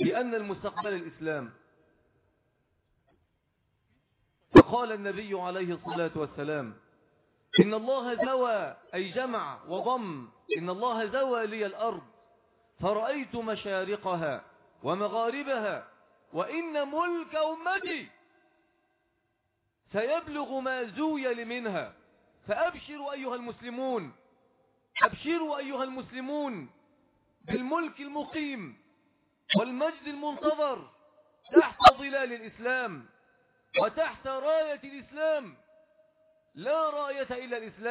بأن المستقبل الإسلام. فقال النبي عليه الصلاة والسلام إن الله زوى أي جمع وضم إن الله زوى لي الأرض فرأيت مشارقها ومغاربها وإن ملك أمتي سيبلغ ما زوي منها فأبشروا أيها المسلمون أبشروا أيها المسلمون بالملك المقيم. والمجد المنتظر تحت ظلال الإسلام وتحت راية الإسلام. لا رأية إلا الإسلام.